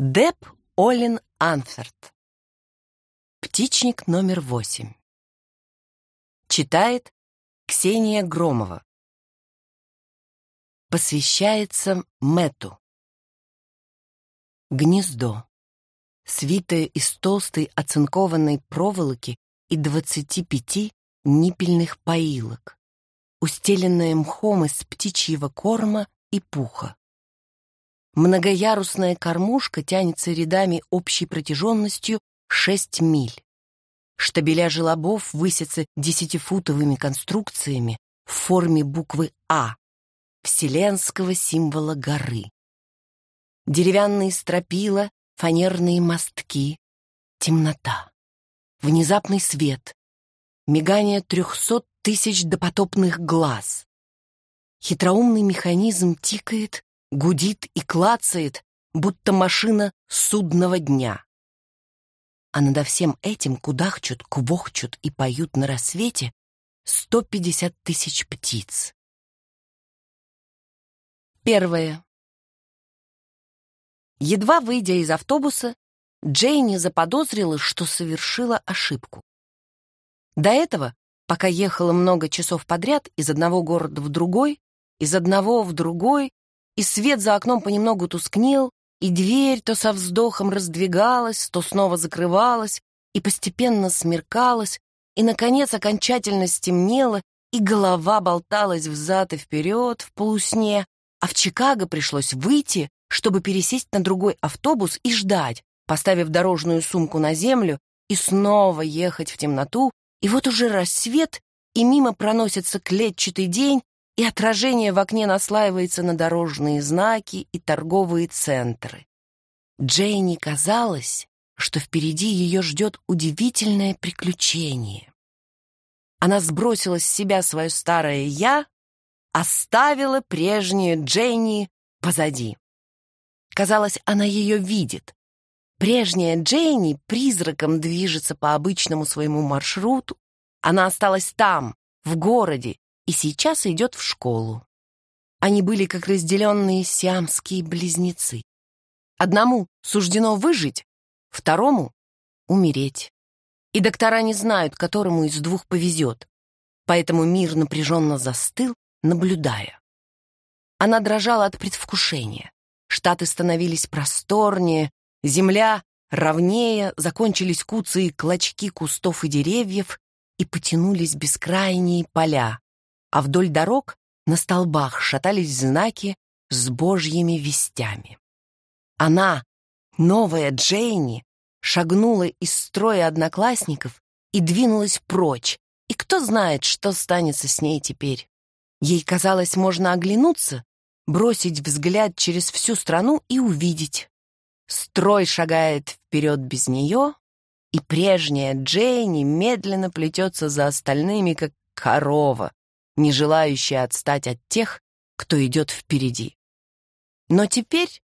Деп Олин Анферт. Птичник номер восемь. Читает Ксения Громова. Посвящается Мэту. Гнездо. Свитое из толстой оцинкованной проволоки и 25 ниппельных поилок, устеленное мхом из птичьего корма и пуха. Многоярусная кормушка тянется рядами общей протяженностью 6 миль. Штабеля желобов высятся десятифутовыми конструкциями в форме буквы «А» вселенского символа горы. Деревянные стропила, фанерные мостки, темнота, внезапный свет, мигание трехсот тысяч допотопных глаз. Хитроумный механизм тикает, гудит и клацает, будто машина судного дня. А надо всем этим кудахчут, квохчут и поют на рассвете 150 тысяч птиц. Первое. Едва выйдя из автобуса, Джейни заподозрила, что совершила ошибку. До этого, пока ехала много часов подряд из одного города в другой, из одного в другой, и свет за окном понемногу тускнел, и дверь то со вздохом раздвигалась, то снова закрывалась, и постепенно смеркалась, и, наконец, окончательно стемнело, и голова болталась взад и вперед в полусне, а в Чикаго пришлось выйти, чтобы пересесть на другой автобус и ждать, поставив дорожную сумку на землю и снова ехать в темноту, и вот уже рассвет, и мимо проносится клетчатый день, и отражение в окне наслаивается на дорожные знаки и торговые центры. Джейни казалось, что впереди ее ждет удивительное приключение. Она сбросила с себя свое старое «я», оставила прежнее Джейни позади. Казалось, она ее видит. Прежняя Джейни призраком движется по обычному своему маршруту. Она осталась там, в городе, и сейчас идет в школу. Они были как разделенные сиамские близнецы. Одному суждено выжить, второму — умереть. И доктора не знают, которому из двух повезет, поэтому мир напряженно застыл, наблюдая. Она дрожала от предвкушения. Штаты становились просторнее, земля ровнее, закончились куцы и клочки кустов и деревьев, и потянулись бескрайние поля, а вдоль дорог на столбах шатались знаки с божьими вестями. Она, новая Джейни, шагнула из строя одноклассников и двинулась прочь, и кто знает, что станется с ней теперь. Ей казалось, можно оглянуться, бросить взгляд через всю страну и увидеть. Строй шагает вперед без нее, и прежняя Джейни медленно плетется за остальными, как корова, не желающие отстать от тех, кто идет впереди. Но теперь,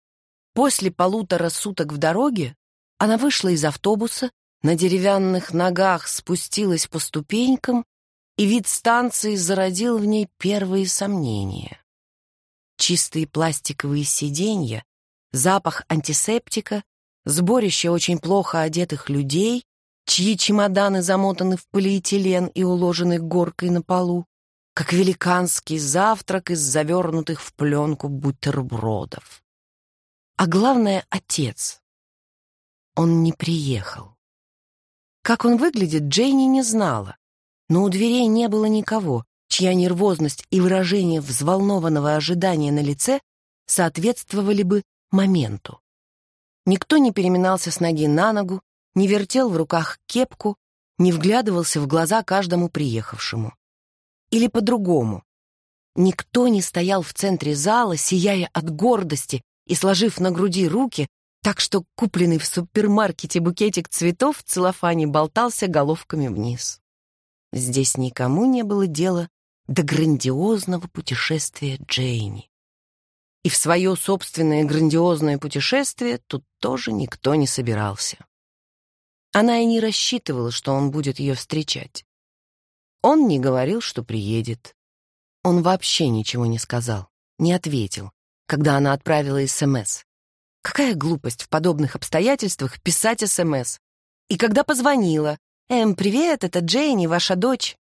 после полутора суток в дороге, она вышла из автобуса, на деревянных ногах спустилась по ступенькам, и вид станции зародил в ней первые сомнения. Чистые пластиковые сиденья, запах антисептика, сборище очень плохо одетых людей, чьи чемоданы замотаны в полиэтилен и уложены горкой на полу, как великанский завтрак из завернутых в пленку бутербродов. А главное, отец. Он не приехал. Как он выглядит, Джейни не знала, но у дверей не было никого, чья нервозность и выражение взволнованного ожидания на лице соответствовали бы моменту. Никто не переминался с ноги на ногу, не вертел в руках кепку, не вглядывался в глаза каждому приехавшему или по-другому. Никто не стоял в центре зала, сияя от гордости и сложив на груди руки, так что купленный в супермаркете букетик цветов в целлофане болтался головками вниз. Здесь никому не было дела до грандиозного путешествия Джейни. И в свое собственное грандиозное путешествие тут тоже никто не собирался. Она и не рассчитывала, что он будет ее встречать. Он не говорил, что приедет. Он вообще ничего не сказал, не ответил, когда она отправила СМС. Эм Какая глупость в подобных обстоятельствах писать СМС. Эм и когда позвонила, «Эм, привет, это Джейни, ваша дочь».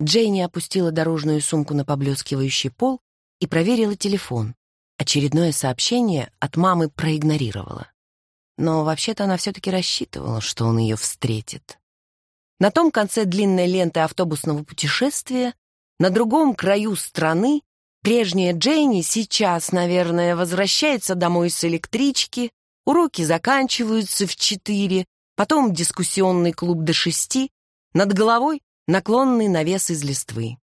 Джейни опустила дорожную сумку на поблескивающий пол и проверила телефон. Очередное сообщение от мамы проигнорировала. Но вообще-то она все-таки рассчитывала, что он ее встретит. На том конце длинной ленты автобусного путешествия, на другом краю страны, прежняя Дженни сейчас, наверное, возвращается домой с электрички, уроки заканчиваются в четыре, потом дискуссионный клуб до шести, над головой наклонный навес из листвы.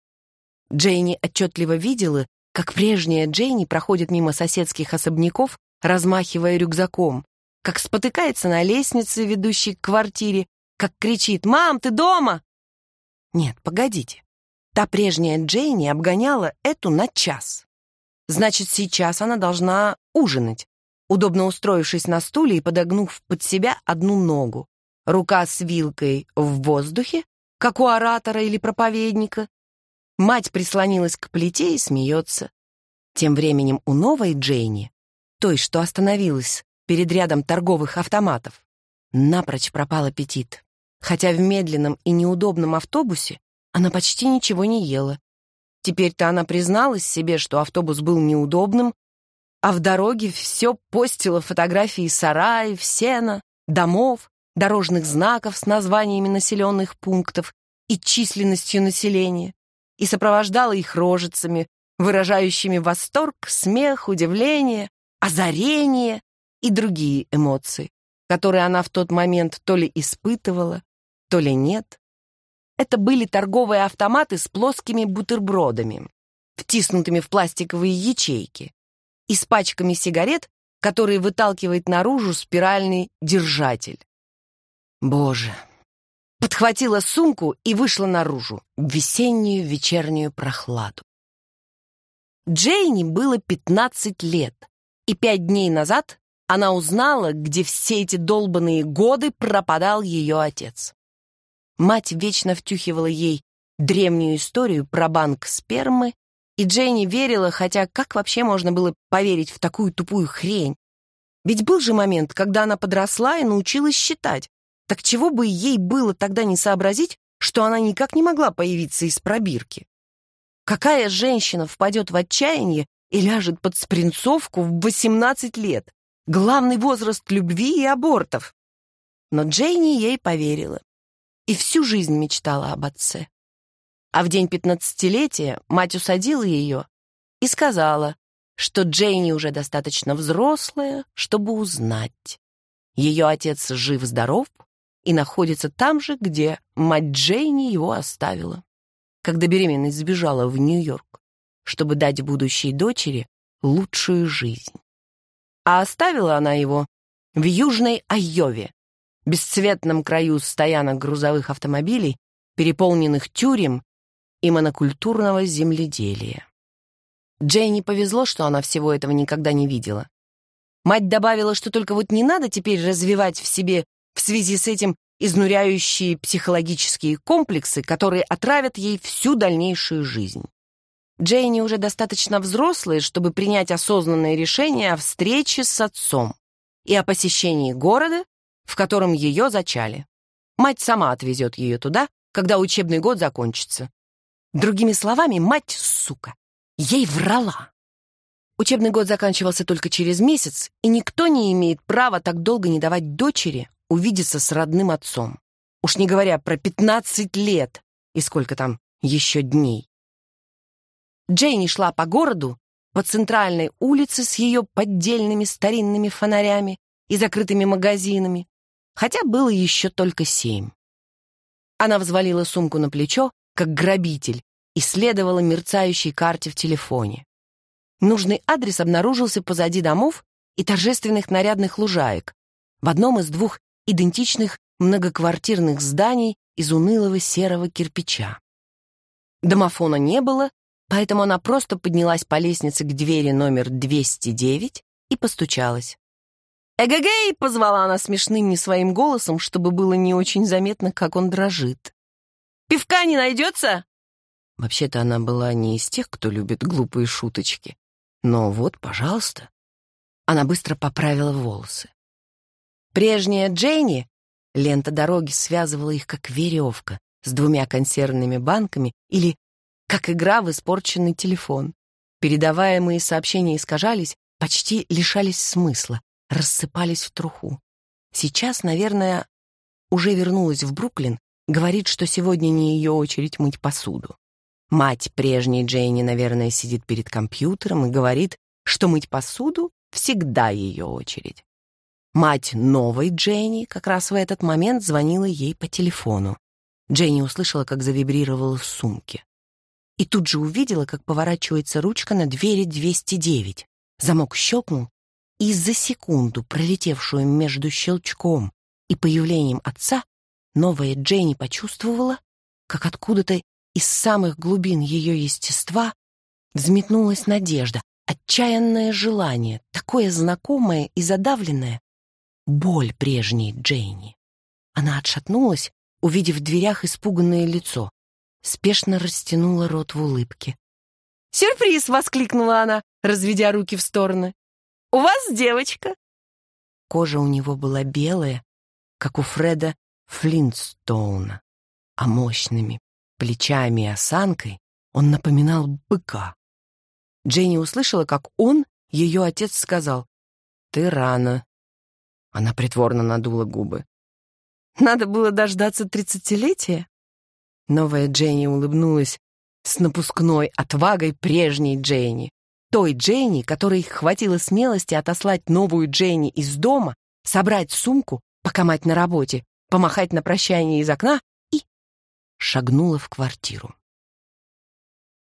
Джейни отчетливо видела, как прежняя Джейни проходит мимо соседских особняков, размахивая рюкзаком, как спотыкается на лестнице, ведущей к квартире, как кричит «Мам, ты дома!» Нет, погодите. Та прежняя Джейни обгоняла эту на час. Значит, сейчас она должна ужинать, удобно устроившись на стуле и подогнув под себя одну ногу. Рука с вилкой в воздухе, как у оратора или проповедника. Мать прислонилась к плите и смеется. Тем временем у новой Джейни, той, что остановилась перед рядом торговых автоматов, напрочь пропал аппетит. Хотя в медленном и неудобном автобусе она почти ничего не ела. Теперь-то она призналась себе, что автобус был неудобным, а в дороге все постила фотографии сараев, сена, домов, дорожных знаков с названиями населенных пунктов и численностью населения, и сопровождала их рожицами, выражающими восторг, смех, удивление, озарение и другие эмоции которые она в тот момент то ли испытывала, то ли нет. Это были торговые автоматы с плоскими бутербродами, втиснутыми в пластиковые ячейки, и с пачками сигарет, которые выталкивает наружу спиральный держатель. Боже! Подхватила сумку и вышла наружу в весеннюю вечернюю прохладу. Джейни было 15 лет, и пять дней назад она узнала, где все эти долбанные годы пропадал ее отец. Мать вечно втюхивала ей древнюю историю про банк спермы, и Дженни верила, хотя как вообще можно было поверить в такую тупую хрень? Ведь был же момент, когда она подросла и научилась считать. Так чего бы ей было тогда не сообразить, что она никак не могла появиться из пробирки? Какая женщина впадет в отчаяние и ляжет под спринцовку в 18 лет? главный возраст любви и абортов. Но Джейни ей поверила и всю жизнь мечтала об отце. А в день пятнадцатилетия мать усадила ее и сказала, что Джейни уже достаточно взрослая, чтобы узнать. Ее отец жив-здоров и находится там же, где мать Джейни его оставила, когда беременность сбежала в Нью-Йорк, чтобы дать будущей дочери лучшую жизнь а оставила она его в Южной Айове, бесцветном краю стоянок грузовых автомобилей, переполненных тюрем и монокультурного земледелия. Джейни повезло, что она всего этого никогда не видела. Мать добавила, что только вот не надо теперь развивать в себе в связи с этим изнуряющие психологические комплексы, которые отравят ей всю дальнейшую жизнь. Джейни уже достаточно взрослая, чтобы принять осознанное решение о встрече с отцом и о посещении города, в котором ее зачали. Мать сама отвезет ее туда, когда учебный год закончится. Другими словами, мать, сука, ей врала. Учебный год заканчивался только через месяц, и никто не имеет права так долго не давать дочери увидеться с родным отцом. Уж не говоря про 15 лет и сколько там еще дней. Джейни шла по городу, по центральной улице с ее поддельными старинными фонарями и закрытыми магазинами, хотя было еще только семь. Она взвалила сумку на плечо, как грабитель, и следовала мерцающей карте в телефоне. Нужный адрес обнаружился позади домов и торжественных нарядных лужаек, в одном из двух идентичных многоквартирных зданий из унылого серого кирпича. Домофона не было, Поэтому она просто поднялась по лестнице к двери номер 209 и постучалась. «Эгэгэй!» — позвала она смешным не своим голосом, чтобы было не очень заметно, как он дрожит. «Пивка не найдется?» Вообще-то она была не из тех, кто любит глупые шуточки. Но вот, пожалуйста. Она быстро поправила волосы. Прежняя Дженни, лента дороги связывала их как веревка, с двумя консервными банками или как игра в испорченный телефон. Передаваемые сообщения искажались, почти лишались смысла, рассыпались в труху. Сейчас, наверное, уже вернулась в Бруклин, говорит, что сегодня не ее очередь мыть посуду. Мать прежней Джейни, наверное, сидит перед компьютером и говорит, что мыть посуду всегда ее очередь. Мать новой Дженни как раз в этот момент звонила ей по телефону. Дженни услышала, как завибрировала в сумке и тут же увидела, как поворачивается ручка на двери 209. Замок щелкнул, и за секунду, пролетевшую между щелчком и появлением отца, новая Дженни почувствовала, как откуда-то из самых глубин ее естества взметнулась надежда, отчаянное желание, такое знакомое и задавленное, боль прежней Дженни. Она отшатнулась, увидев в дверях испуганное лицо спешно растянула рот в улыбке. «Сюрприз!» — воскликнула она, разведя руки в стороны. «У вас девочка!» Кожа у него была белая, как у Фреда Флинстоуна, а мощными плечами и осанкой он напоминал быка. Дженни услышала, как он, ее отец, сказал «Ты рано». Она притворно надула губы. «Надо было дождаться тридцатилетия?» Новая Дженни улыбнулась с напускной отвагой прежней Дженни. Той Дженни, которой хватило смелости отослать новую Дженни из дома, собрать сумку, покомать на работе, помахать на прощание из окна и шагнула в квартиру.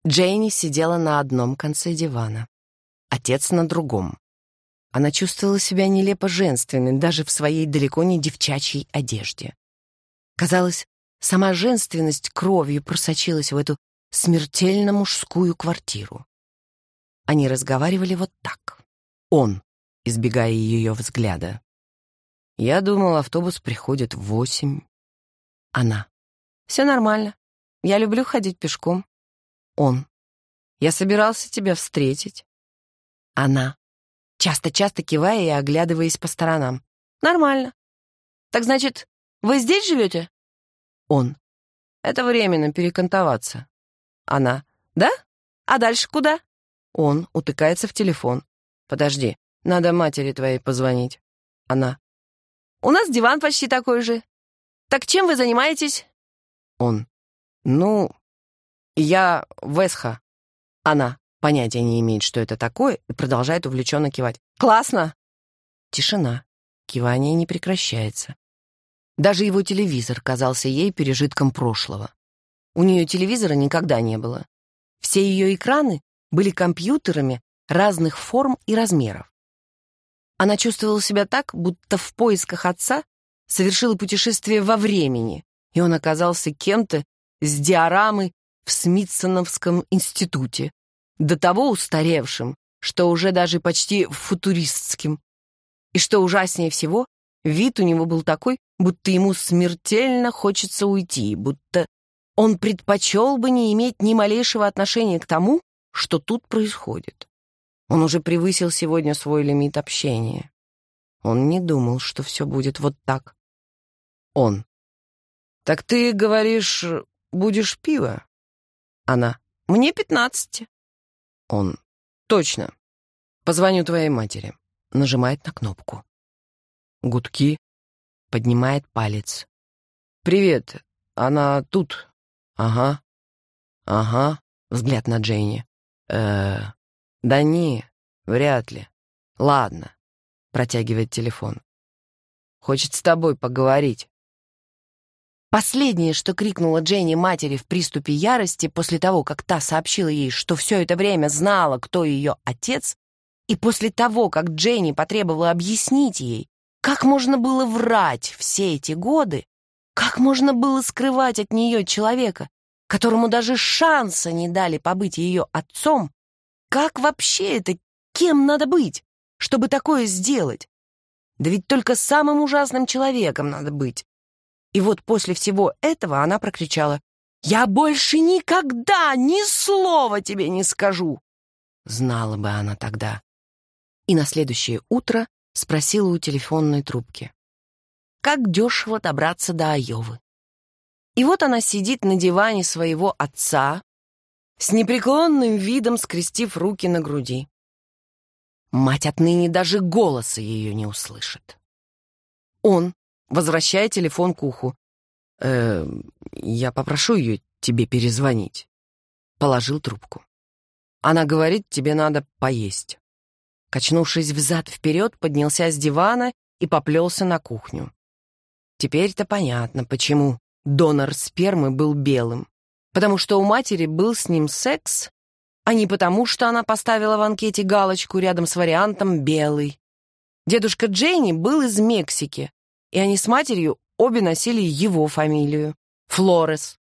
Дженни сидела на одном конце дивана, отец на другом. Она чувствовала себя нелепо женственной даже в своей далеко не девчачьей одежде. Казалось, Сама женственность кровью просочилась в эту смертельно мужскую квартиру. Они разговаривали вот так. Он, избегая ее взгляда. Я думал, автобус приходит в восемь. Она. Все нормально. Я люблю ходить пешком. Он. Я собирался тебя встретить. Она. Часто-часто кивая и оглядываясь по сторонам. Нормально. Так значит, вы здесь живете? он. «Это временно, перекантоваться». Она. «Да? А дальше куда?» Он утыкается в телефон. «Подожди, надо матери твоей позвонить». Она. «У нас диван почти такой же. Так чем вы занимаетесь?» Он. «Ну, я Весха». Она понятия не имеет, что это такое, и продолжает увлеченно кивать. «Классно!» Тишина. Кивание не прекращается. Даже его телевизор казался ей пережитком прошлого. У нее телевизора никогда не было. Все ее экраны были компьютерами разных форм и размеров. Она чувствовала себя так, будто в поисках отца совершила путешествие во времени, и он оказался кем-то с диорамы в Смитсоновском институте, до того устаревшим, что уже даже почти футуристским. И что ужаснее всего, вид у него был такой, будто ему смертельно хочется уйти, будто он предпочел бы не иметь ни малейшего отношения к тому, что тут происходит. Он уже превысил сегодня свой лимит общения. Он не думал, что все будет вот так. Он. «Так ты, говоришь, будешь пиво?» Она. «Мне пятнадцать». Он. «Точно. Позвоню твоей матери». Нажимает на кнопку. Гудки поднимает палец. «Привет, она тут?» «Ага, ага», взгляд на Джейни. э да не, вряд ли. Ладно», протягивает телефон. «Хочет с тобой поговорить». Последнее, что крикнула Дженни матери в приступе ярости после того, как та сообщила ей, что все это время знала, кто ее отец, и после того, как Дженни потребовала объяснить ей, как можно было врать все эти годы? Как можно было скрывать от нее человека, которому даже шанса не дали побыть ее отцом? Как вообще это, кем надо быть, чтобы такое сделать? Да ведь только самым ужасным человеком надо быть. И вот после всего этого она прокричала, «Я больше никогда ни слова тебе не скажу!» Знала бы она тогда. И на следующее утро спросила у телефонной трубки. Как дешево добраться до Айовы? И вот она сидит на диване своего отца, с непреклонным видом скрестив руки на груди. Мать отныне даже голоса ее не услышит. Он, возвращая телефон к уху, «Э, «Я попрошу ее тебе перезвонить», — положил трубку. «Она говорит, тебе надо поесть» качнувшись взад-вперед, поднялся с дивана и поплелся на кухню. Теперь-то понятно, почему донор спермы был белым. Потому что у матери был с ним секс, а не потому, что она поставила в анкете галочку рядом с вариантом «белый». Дедушка Джейни был из Мексики, и они с матерью обе носили его фамилию — Флорес.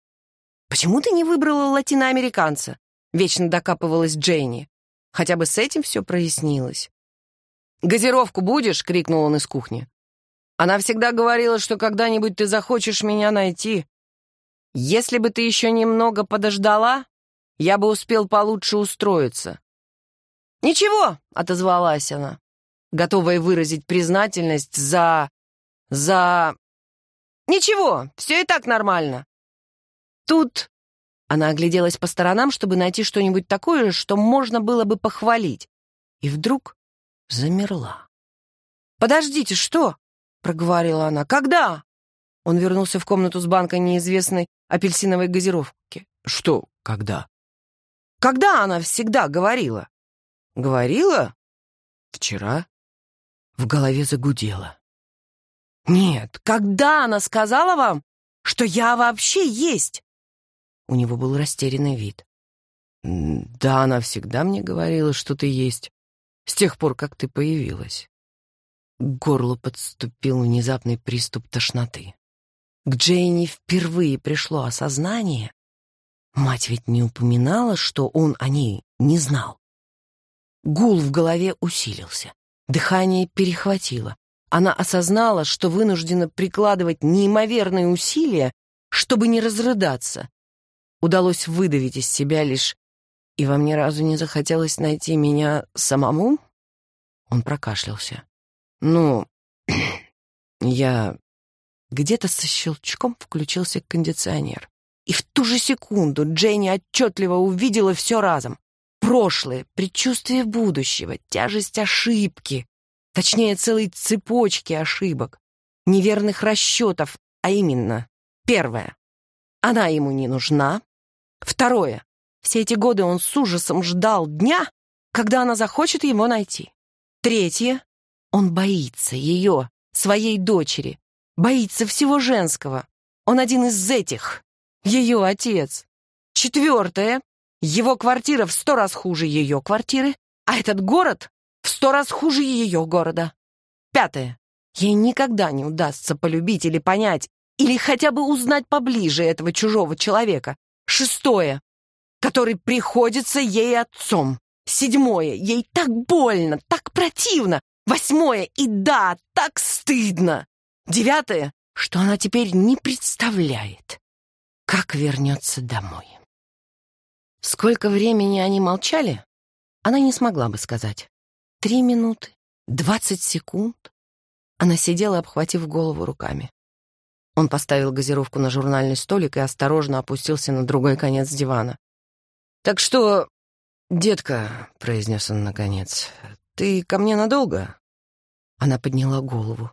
«Почему ты не выбрала латиноамериканца?» — вечно докапывалась Джейни. Хотя бы с этим все прояснилось. «Газировку будешь?» — крикнул он из кухни. «Она всегда говорила, что когда-нибудь ты захочешь меня найти. Если бы ты еще немного подождала, я бы успел получше устроиться». «Ничего!» — отозвалась она, готовая выразить признательность за... за... «Ничего, все и так нормально». Тут она огляделась по сторонам, чтобы найти что-нибудь такое, что можно было бы похвалить. И вдруг замерла. «Подождите, что?» — проговорила она. «Когда?» Он вернулся в комнату с банкой неизвестной апельсиновой газировки. «Что? Когда?» «Когда она всегда говорила?» «Говорила?» «Вчера?» В голове загудело. «Нет, когда она сказала вам, что я вообще есть?» У него был растерянный вид. «Да, она всегда мне говорила, что ты есть, с тех пор, как ты появилась». К горлу подступил внезапный приступ тошноты. К Джейни впервые пришло осознание. Мать ведь не упоминала, что он о ней не знал. Гул в голове усилился, дыхание перехватило. Она осознала, что вынуждена прикладывать неимоверные усилия, чтобы не разрыдаться, удалось выдавить из себя лишь «И вам ни разу не захотелось найти меня самому?» Он прокашлялся. «Ну, я...» Где-то со щелчком включился кондиционер. И в ту же секунду Дженни отчетливо увидела все разом. Прошлое, предчувствие будущего, тяжесть ошибки, точнее, целой цепочки ошибок, неверных расчетов, а именно, первое, она ему не нужна, Второе. Все эти годы он с ужасом ждал дня, когда она захочет его найти. Третье. Он боится ее, своей дочери. Боится всего женского. Он один из этих. Ее отец. Четвертое. Его квартира в сто раз хуже ее квартиры, а этот город в сто раз хуже ее города. Пятое. Ей никогда не удастся полюбить или понять, или хотя бы узнать поближе этого чужого человека, Шестое, который приходится ей отцом. Седьмое, ей так больно, так противно. Восьмое, и да, так стыдно. Девятое, что она теперь не представляет, как вернется домой. Сколько времени они молчали, она не смогла бы сказать. Три минуты, двадцать секунд. Она сидела, обхватив голову руками. Он поставил газировку на журнальный столик и осторожно опустился на другой конец дивана. «Так что, детка», — произнес он наконец, — «ты ко мне надолго?» Она подняла голову.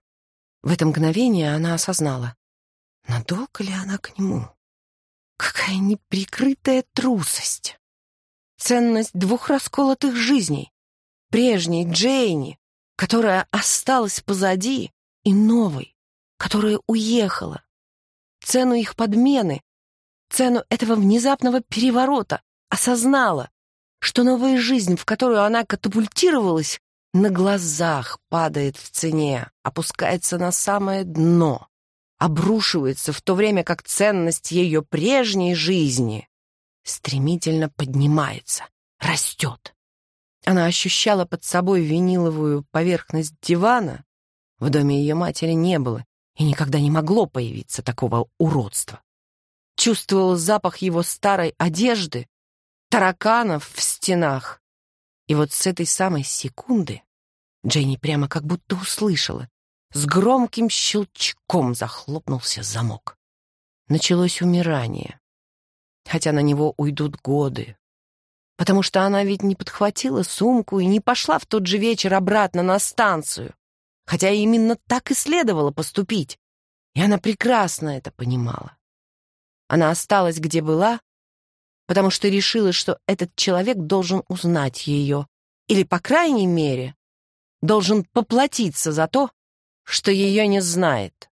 В это мгновение она осознала, надолго ли она к нему. Какая неприкрытая трусость! Ценность двух расколотых жизней. Прежней Джейни, которая осталась позади, и новой, которая уехала, цену их подмены, цену этого внезапного переворота, осознала, что новая жизнь, в которую она катапультировалась, на глазах падает в цене, опускается на самое дно, обрушивается в то время, как ценность ее прежней жизни стремительно поднимается, растет. Она ощущала под собой виниловую поверхность дивана. В доме ее матери не было и никогда не могло появиться такого уродства. Чувствовал запах его старой одежды, тараканов в стенах. И вот с этой самой секунды Дженни прямо как будто услышала. С громким щелчком захлопнулся замок. Началось умирание. Хотя на него уйдут годы. Потому что она ведь не подхватила сумку и не пошла в тот же вечер обратно на станцию хотя именно так и следовало поступить. И она прекрасно это понимала. Она осталась, где была, потому что решила, что этот человек должен узнать ее, или, по крайней мере, должен поплатиться за то, что ее не знает.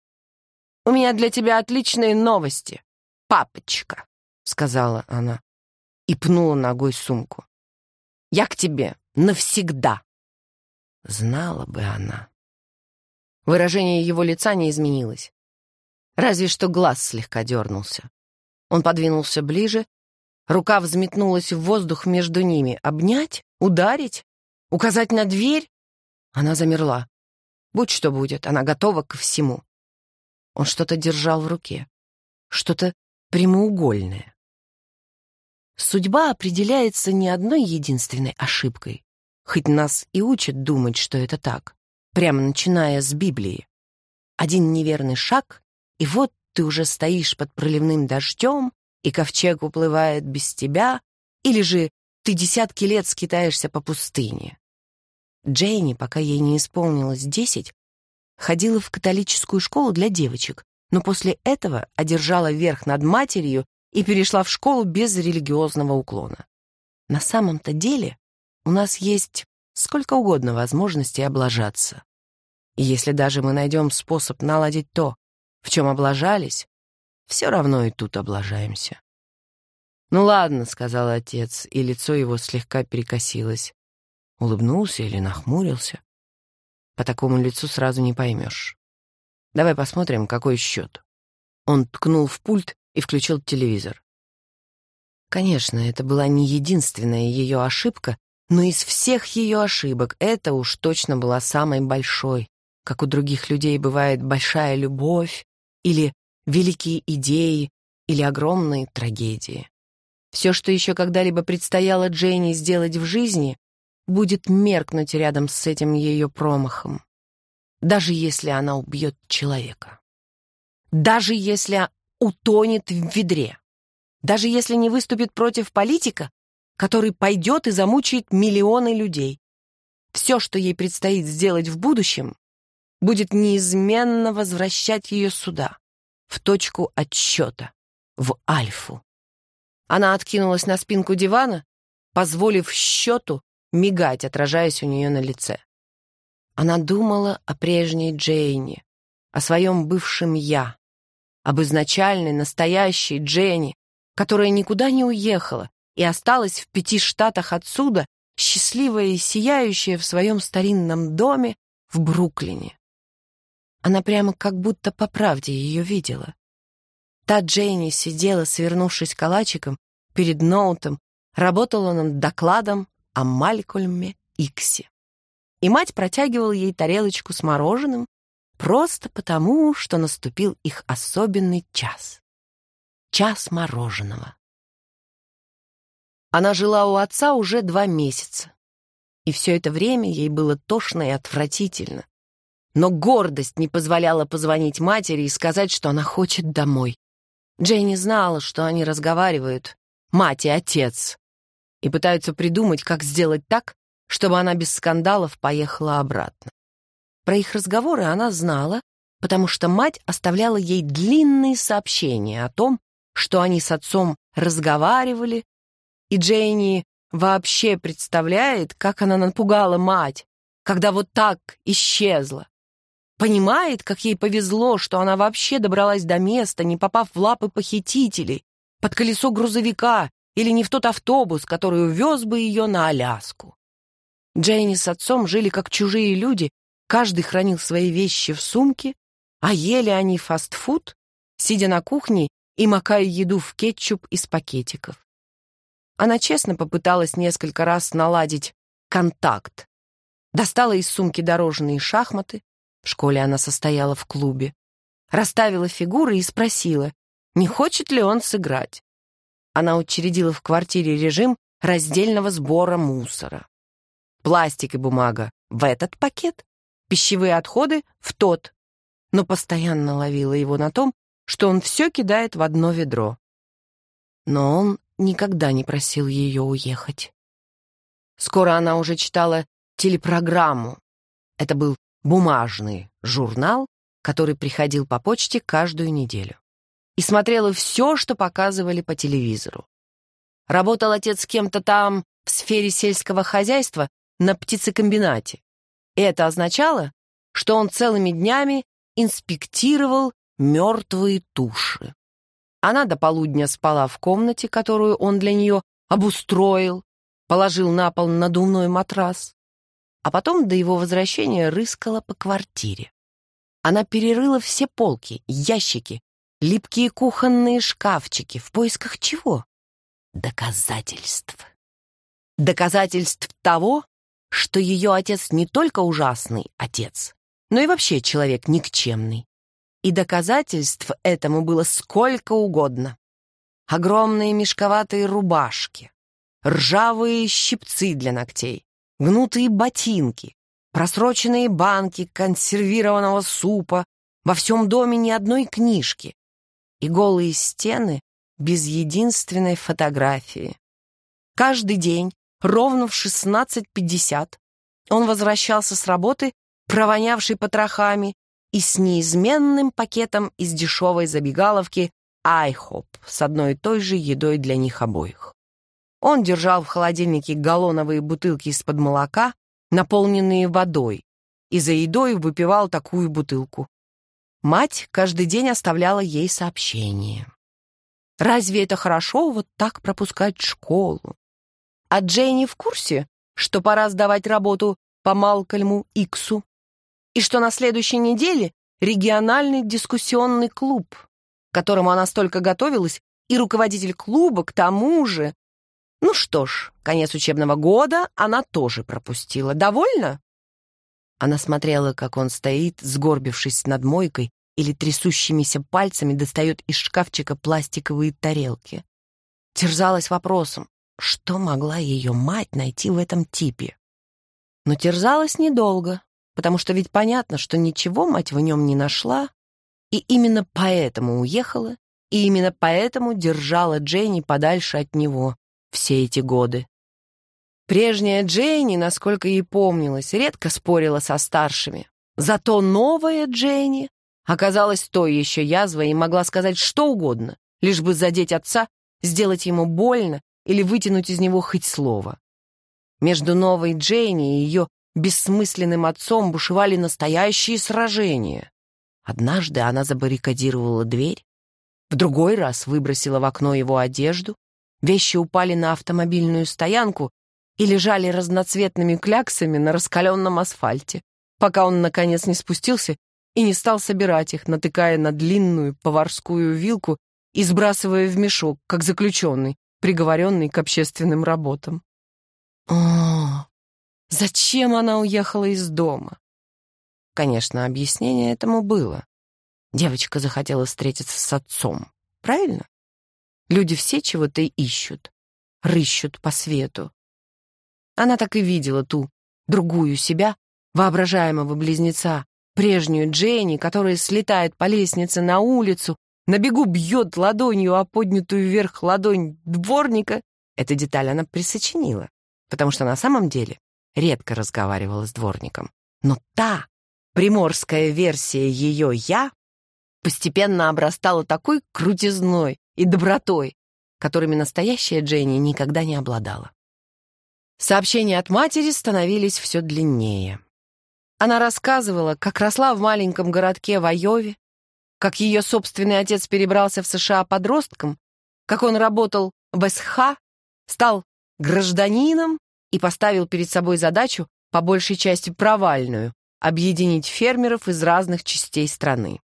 «У меня для тебя отличные новости, папочка», — сказала она и пнула ногой сумку. «Я к тебе навсегда!» Знала бы она. Выражение его лица не изменилось. Разве что глаз слегка дернулся. Он подвинулся ближе, рука взметнулась в воздух между ними. Обнять? Ударить? Указать на дверь? Она замерла. Будь что будет, она готова ко всему. Он что-то держал в руке, что-то прямоугольное. Судьба определяется не одной единственной ошибкой, хоть нас и учат думать, что это так прямо начиная с Библии. Один неверный шаг, и вот ты уже стоишь под проливным дождем, и ковчег уплывает без тебя, или же ты десятки лет скитаешься по пустыне. Джейни, пока ей не исполнилось десять, ходила в католическую школу для девочек, но после этого одержала верх над матерью и перешла в школу без религиозного уклона. На самом-то деле у нас есть сколько угодно возможностей облажаться. И если даже мы найдем способ наладить то, в чем облажались, все равно и тут облажаемся. «Ну ладно», — сказал отец, и лицо его слегка перекосилось. Улыбнулся или нахмурился. По такому лицу сразу не поймешь. «Давай посмотрим, какой счет». Он ткнул в пульт и включил телевизор. Конечно, это была не единственная ее ошибка, но из всех ее ошибок это уж точно была самой большой, как у других людей бывает большая любовь или великие идеи или огромные трагедии. Все, что еще когда-либо предстояло Джейни сделать в жизни, будет меркнуть рядом с этим ее промахом, даже если она убьет человека, даже если утонет в ведре, даже если не выступит против политика который пойдет и замучает миллионы людей. Все, что ей предстоит сделать в будущем, будет неизменно возвращать ее сюда, в точку отсчета, в Альфу. Она откинулась на спинку дивана, позволив счету мигать, отражаясь у нее на лице. Она думала о прежней Джейне, о своем бывшем «я», об изначальной, настоящей Дженни, которая никуда не уехала, и осталась в пяти штатах отсюда, счастливая и сияющая в своем старинном доме в Бруклине. Она прямо как будто по правде ее видела. Та Джейни сидела, свернувшись калачиком, перед ноутом, работала над докладом о Малькольме Иксе. И мать протягивала ей тарелочку с мороженым просто потому, что наступил их особенный час. Час мороженого. Она жила у отца уже два месяца. И все это время ей было тошно и отвратительно. Но гордость не позволяла позвонить матери и сказать, что она хочет домой. Дженни знала, что они разговаривают, мать и отец, и пытаются придумать, как сделать так, чтобы она без скандалов поехала обратно. Про их разговоры она знала, потому что мать оставляла ей длинные сообщения о том, что они с отцом разговаривали, и Дженни вообще представляет, как она напугала мать, когда вот так исчезла. Понимает, как ей повезло, что она вообще добралась до места, не попав в лапы похитителей, под колесо грузовика или не в тот автобус, который увез бы ее на Аляску. Джейни с отцом жили как чужие люди, каждый хранил свои вещи в сумке, а ели они фастфуд, сидя на кухне и макая еду в кетчуп из пакетиков. Она честно попыталась несколько раз наладить контакт. Достала из сумки дорожные шахматы, в школе она состояла в клубе, расставила фигуры и спросила, не хочет ли он сыграть. Она учредила в квартире режим раздельного сбора мусора. Пластик и бумага в этот пакет, пищевые отходы в тот, но постоянно ловила его на том, что он все кидает в одно ведро. Но он никогда не просил ее уехать. Скоро она уже читала телепрограмму. Это был бумажный журнал, который приходил по почте каждую неделю. И смотрела все, что показывали по телевизору. Работал отец с кем-то там в сфере сельского хозяйства на птицекомбинате. И это означало, что он целыми днями инспектировал мертвые туши. Она до полудня спала в комнате, которую он для нее обустроил, положил на пол надувной матрас, а потом до его возвращения рыскала по квартире. Она перерыла все полки, ящики, липкие кухонные шкафчики в поисках чего? Доказательств. Доказательств того, что ее отец не только ужасный отец, но и вообще человек никчемный и доказательств этому было сколько угодно. Огромные мешковатые рубашки, ржавые щипцы для ногтей, гнутые ботинки, просроченные банки консервированного супа, во всем доме ни одной книжки и голые стены без единственной фотографии. Каждый день, ровно в 16.50, он возвращался с работы, провонявший потрохами, и с неизменным пакетом из дешевой забегаловки «Айхоп» с одной и той же едой для них обоих. Он держал в холодильнике галлоновые бутылки из-под молока, наполненные водой, и за едой выпивал такую бутылку. Мать каждый день оставляла ей сообщение. Разве это хорошо вот так пропускать школу? А Джейни в курсе, что пора сдавать работу по Малкольму Иксу? и что на следующей неделе региональный дискуссионный клуб, к которому она столько готовилась, и руководитель клуба к тому же. Ну что ж, конец учебного года она тоже пропустила. Довольно? Она смотрела, как он стоит, сгорбившись над мойкой или трясущимися пальцами достает из шкафчика пластиковые тарелки. Терзалась вопросом, что могла ее мать найти в этом типе. Но терзалась недолго потому что ведь понятно, что ничего мать в нем не нашла, и именно поэтому уехала, и именно поэтому держала Дженни подальше от него все эти годы. Прежняя Дженни, насколько ей помнилось, редко спорила со старшими. Зато новая Дженни оказалась той еще язвой и могла сказать что угодно, лишь бы задеть отца, сделать ему больно или вытянуть из него хоть слово. Между новой Дженни и ее бессмысленным отцом бушевали настоящие сражения. Однажды она забаррикадировала дверь, в другой раз выбросила в окно его одежду, вещи упали на автомобильную стоянку и лежали разноцветными кляксами на раскаленном асфальте, пока он, наконец, не спустился и не стал собирать их, натыкая на длинную поварскую вилку и сбрасывая в мешок, как заключенный, приговоренный к общественным работам. О, Зачем она уехала из дома? Конечно, объяснение этому было. Девочка захотела встретиться с отцом, правильно? Люди все чего-то ищут, рыщут по свету. Она так и видела ту, другую себя, воображаемого близнеца, прежнюю Дженни, которая слетает по лестнице на улицу, на бегу бьет ладонью о поднятую вверх ладонь дворника. Эту деталь она присочинила, потому что на самом деле редко разговаривала с дворником. Но та, приморская версия ее «я», постепенно обрастала такой крутизной и добротой, которыми настоящая Дженни никогда не обладала. Сообщения от матери становились все длиннее. Она рассказывала, как росла в маленьком городке в Айове, как ее собственный отец перебрался в США подростком, как он работал в СХ, стал гражданином и поставил перед собой задачу, по большей части провальную, объединить фермеров из разных частей страны.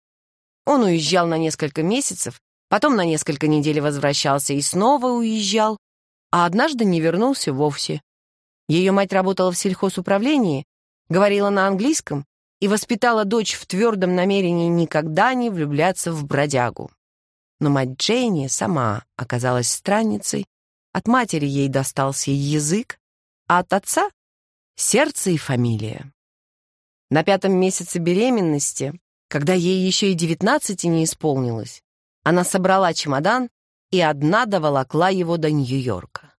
Он уезжал на несколько месяцев, потом на несколько недель возвращался и снова уезжал, а однажды не вернулся вовсе. Ее мать работала в сельхозуправлении, говорила на английском и воспитала дочь в твердом намерении никогда не влюбляться в бродягу. Но мать Джейни сама оказалась странницей, от матери ей достался язык, от отца – сердце и фамилия. На пятом месяце беременности, когда ей еще и девятнадцати не исполнилось, она собрала чемодан и одна доволокла его до Нью-Йорка.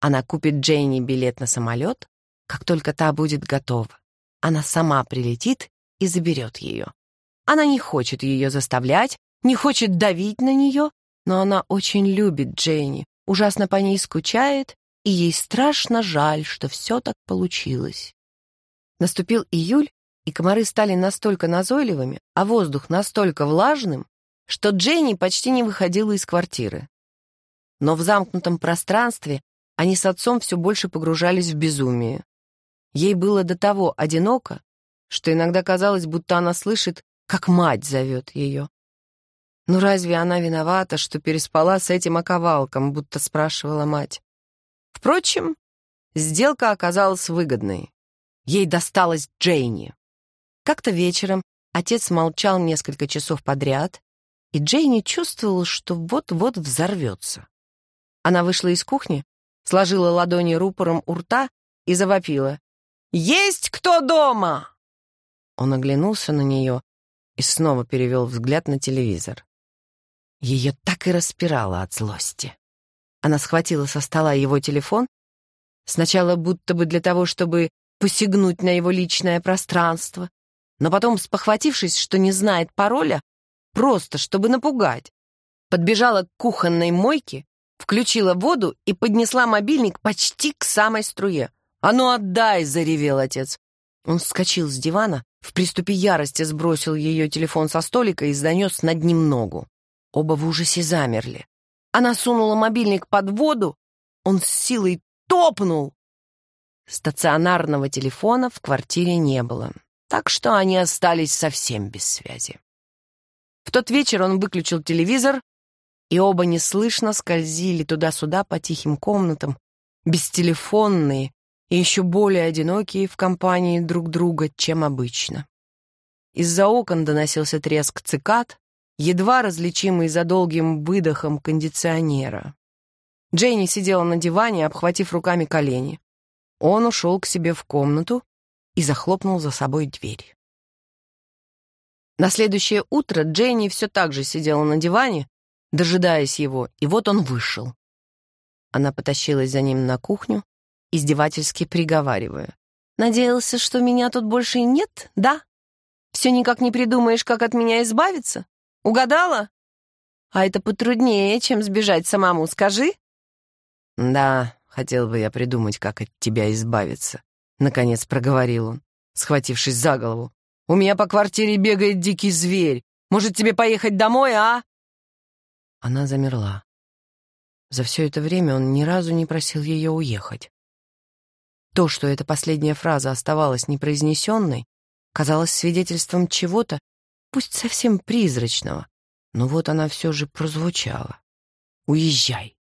Она купит Джейни билет на самолет, как только та будет готова. Она сама прилетит и заберет ее. Она не хочет ее заставлять, не хочет давить на нее, но она очень любит Джейни, ужасно по ней скучает и ей страшно жаль, что все так получилось. Наступил июль, и комары стали настолько назойливыми, а воздух настолько влажным, что Дженни почти не выходила из квартиры. Но в замкнутом пространстве они с отцом все больше погружались в безумие. Ей было до того одиноко, что иногда казалось, будто она слышит, как мать зовет ее. «Ну разве она виновата, что переспала с этим оковалком?» — будто спрашивала мать. Впрочем, сделка оказалась выгодной. Ей досталась Джейни. Как-то вечером отец молчал несколько часов подряд, и Джейни чувствовала, что вот-вот взорвется. Она вышла из кухни, сложила ладони рупором у рта и завопила. «Есть кто дома?» Он оглянулся на нее и снова перевел взгляд на телевизор. Ее так и распирало от злости. Она схватила со стола его телефон, сначала будто бы для того, чтобы посягнуть на его личное пространство, но потом, спохватившись, что не знает пароля, просто чтобы напугать, подбежала к кухонной мойке, включила воду и поднесла мобильник почти к самой струе. «А ну отдай!» — заревел отец. Он вскочил с дивана, в приступе ярости сбросил ее телефон со столика и занес над ним ногу. Оба в ужасе замерли. Она сунула мобильник под воду, он с силой топнул. Стационарного телефона в квартире не было, так что они остались совсем без связи. В тот вечер он выключил телевизор, и оба неслышно скользили туда-сюда по тихим комнатам, бестелефонные и еще более одинокие в компании друг друга, чем обычно. Из-за окон доносился треск цикад, едва различимый за долгим выдохом кондиционера. Джейни сидела на диване, обхватив руками колени. Он ушел к себе в комнату и захлопнул за собой дверь. На следующее утро Джейни все так же сидела на диване, дожидаясь его, и вот он вышел. Она потащилась за ним на кухню, издевательски приговаривая. «Надеялся, что меня тут больше нет, да? Все никак не придумаешь, как от меня избавиться?» Угадала? А это потруднее, чем сбежать самому, скажи?» «Да, хотел бы я придумать, как от тебя избавиться», — наконец проговорил он, схватившись за голову. «У меня по квартире бегает дикий зверь. Может, тебе поехать домой, а?» Она замерла. За все это время он ни разу не просил ее уехать. То, что эта последняя фраза оставалась непроизнесенной, казалось свидетельством чего-то, пусть совсем призрачного, но вот она все же прозвучала. «Уезжай!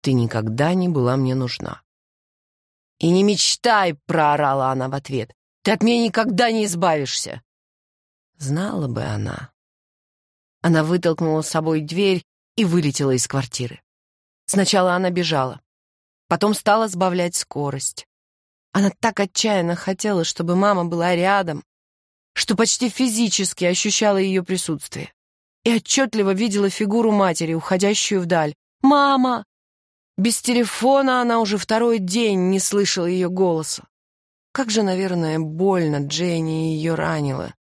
Ты никогда не была мне нужна!» «И не мечтай!» — проорала она в ответ. «Ты от меня никогда не избавишься!» Знала бы она. Она вытолкнула с собой дверь и вылетела из квартиры. Сначала она бежала, потом стала сбавлять скорость. Она так отчаянно хотела, чтобы мама была рядом, что почти физически ощущала ее присутствие. И отчетливо видела фигуру матери, уходящую вдаль. «Мама!» Без телефона она уже второй день не слышала ее голоса. Как же, наверное, больно Дженни ее ранила.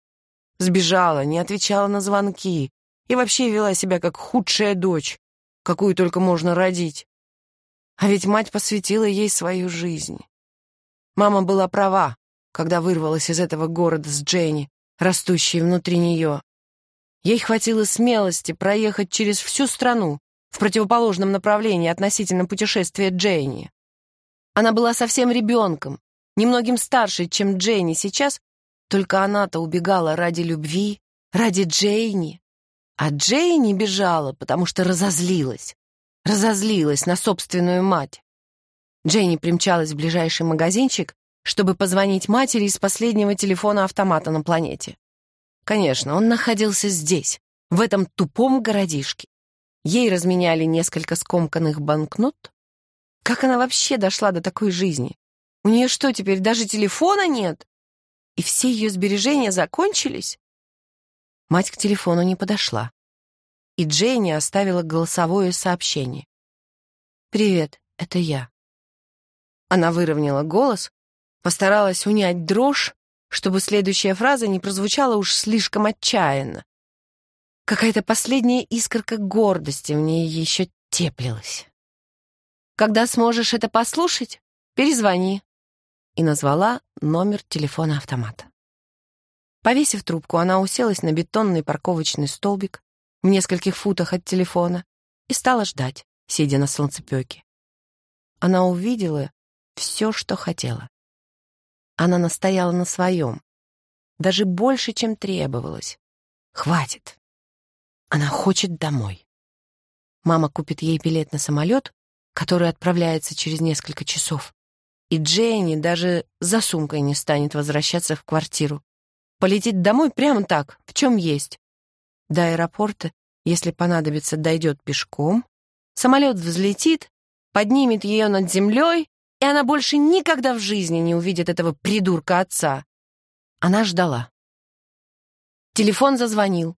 Сбежала, не отвечала на звонки и вообще вела себя как худшая дочь, какую только можно родить. А ведь мать посвятила ей свою жизнь. Мама была права, когда вырвалась из этого города с Дженни, растущей внутри нее. Ей хватило смелости проехать через всю страну в противоположном направлении относительно путешествия Дженни. Она была совсем ребенком, немногим старше, чем Дженни сейчас, только она-то убегала ради любви, ради Джейни. А Джейни бежала, потому что разозлилась. Разозлилась на собственную мать. Джейни примчалась в ближайший магазинчик чтобы позвонить матери из последнего телефона автомата на планете. Конечно, он находился здесь, в этом тупом городишке. Ей разменяли несколько скомканных банкнот. Как она вообще дошла до такой жизни? У нее что, теперь даже телефона нет? И все ее сбережения закончились? Мать к телефону не подошла. И Дженни оставила голосовое сообщение. «Привет, это я». Она выровняла голос, Постаралась унять дрожь, чтобы следующая фраза не прозвучала уж слишком отчаянно. Какая-то последняя искорка гордости в ней еще теплилась. «Когда сможешь это послушать, перезвони», и назвала номер телефона автомата. Повесив трубку, она уселась на бетонный парковочный столбик в нескольких футах от телефона и стала ждать, сидя на солнцепёке. Она увидела все, что хотела. Она настояла на своем. Даже больше, чем требовалось. Хватит. Она хочет домой. Мама купит ей билет на самолет, который отправляется через несколько часов. И Дженни даже за сумкой не станет возвращаться в квартиру. Полетит домой прямо так, в чем есть. До аэропорта, если понадобится, дойдет пешком. Самолет взлетит, поднимет ее над землей и она больше никогда в жизни не увидит этого придурка отца. Она ждала. Телефон зазвонил,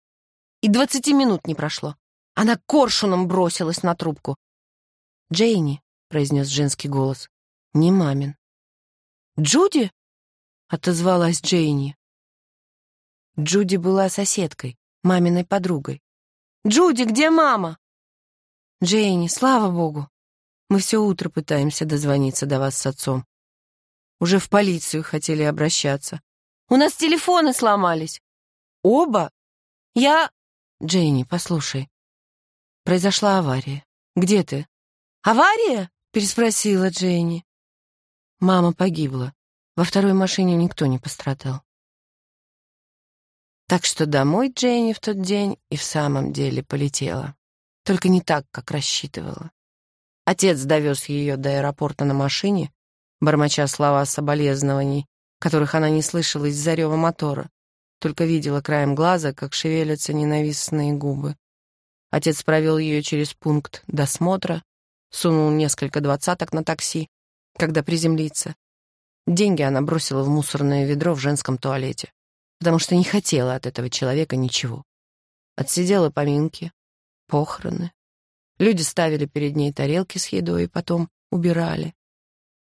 и двадцати минут не прошло. Она коршуном бросилась на трубку. «Джейни», — произнес женский голос, — «не мамин». «Джуди?» — отозвалась Джейни. Джуди была соседкой, маминой подругой. «Джуди, где мама?» «Джейни, слава богу!» Мы все утро пытаемся дозвониться до вас с отцом. Уже в полицию хотели обращаться. У нас телефоны сломались. Оба? Я... Джейни, послушай. Произошла авария. Где ты? Авария? Переспросила Джейни. Мама погибла. Во второй машине никто не пострадал. Так что домой Джейни в тот день и в самом деле полетела. Только не так, как рассчитывала. Отец довез ее до аэропорта на машине, бормоча слова соболезнований, которых она не слышала из-за рева мотора, только видела краем глаза, как шевелятся ненавистные губы. Отец провел ее через пункт досмотра, сунул несколько двадцаток на такси, когда приземлится. Деньги она бросила в мусорное ведро в женском туалете, потому что не хотела от этого человека ничего. Отсидела поминки, похороны, Люди ставили перед ней тарелки с едой, и потом убирали.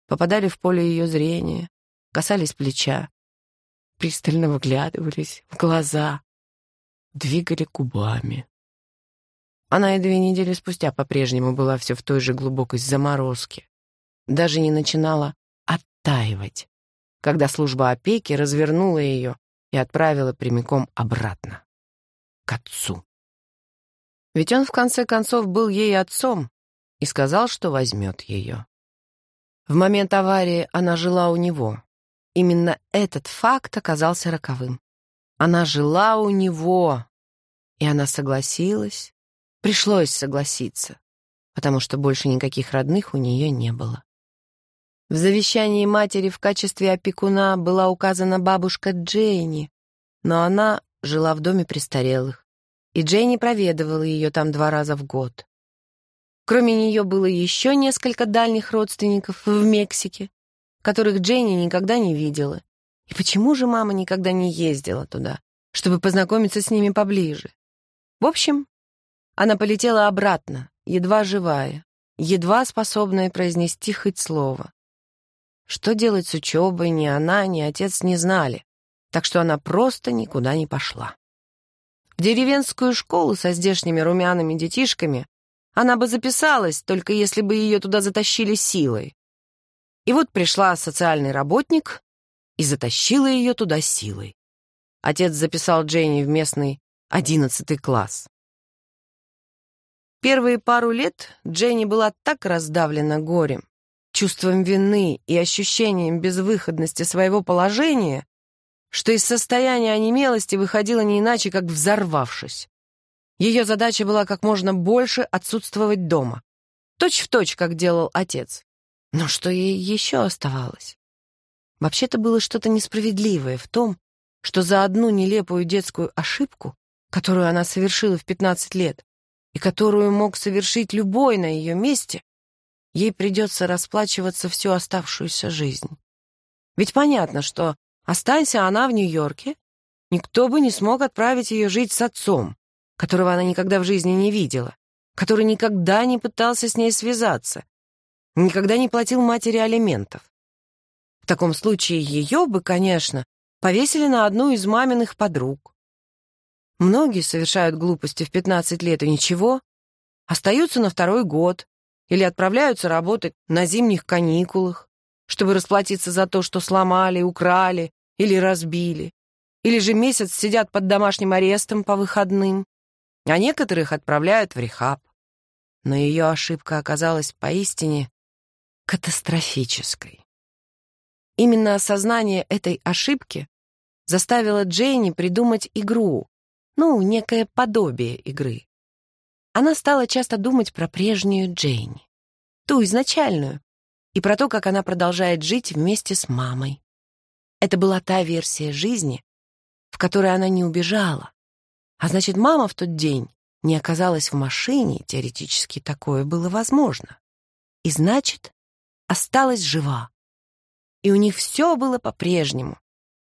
Попадали в поле ее зрения, касались плеча, пристально выглядывались в глаза, двигали губами. Она и две недели спустя по-прежнему была все в той же глубокой заморозке. Даже не начинала оттаивать, когда служба опеки развернула ее и отправила прямиком обратно, к отцу. Ведь он в конце концов был ей отцом и сказал, что возьмет ее. В момент аварии она жила у него. Именно этот факт оказался роковым. Она жила у него, и она согласилась. Пришлось согласиться, потому что больше никаких родных у нее не было. В завещании матери в качестве опекуна была указана бабушка Джейни, но она жила в доме престарелых и Дженни проведывала ее там два раза в год. Кроме нее было еще несколько дальних родственников в Мексике, которых Дженни никогда не видела. И почему же мама никогда не ездила туда, чтобы познакомиться с ними поближе? В общем, она полетела обратно, едва живая, едва способная произнести хоть слово. Что делать с учебой, ни она, ни отец не знали, так что она просто никуда не пошла. В деревенскую школу со здешними румяными детишками она бы записалась, только если бы ее туда затащили силой. И вот пришла социальный работник и затащила ее туда силой. Отец записал Дженни в местный одиннадцатый класс. Первые пару лет Дженни была так раздавлена горем, чувством вины и ощущением безвыходности своего положения, что из состояния онемелости выходила не иначе, как взорвавшись. Ее задача была как можно больше отсутствовать дома. Точь в точь, как делал отец. Но что ей еще оставалось? Вообще-то было что-то несправедливое в том, что за одну нелепую детскую ошибку, которую она совершила в 15 лет, и которую мог совершить любой на ее месте, ей придется расплачиваться всю оставшуюся жизнь. Ведь понятно, что Останься она в Нью-Йорке, никто бы не смог отправить ее жить с отцом, которого она никогда в жизни не видела, который никогда не пытался с ней связаться, никогда не платил матери алиментов. В таком случае ее бы, конечно, повесили на одну из маминых подруг. Многие совершают глупости в 15 лет и ничего, остаются на второй год или отправляются работать на зимних каникулах, чтобы расплатиться за то, что сломали, украли или разбили, или же месяц сидят под домашним арестом по выходным, а некоторых отправляют в рехаб. Но ее ошибка оказалась поистине катастрофической. Именно осознание этой ошибки заставило Джейни придумать игру, ну, некое подобие игры. Она стала часто думать про прежнюю Джейни, ту изначальную, и про то, как она продолжает жить вместе с мамой. Это была та версия жизни, в которой она не убежала. А значит, мама в тот день не оказалась в машине, теоретически такое было возможно. И значит, осталась жива. И у них все было по-прежнему.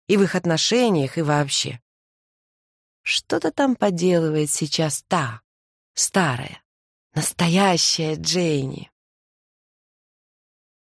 И в их отношениях, и вообще. Что-то там поделывает сейчас та, старая, настоящая Джейни.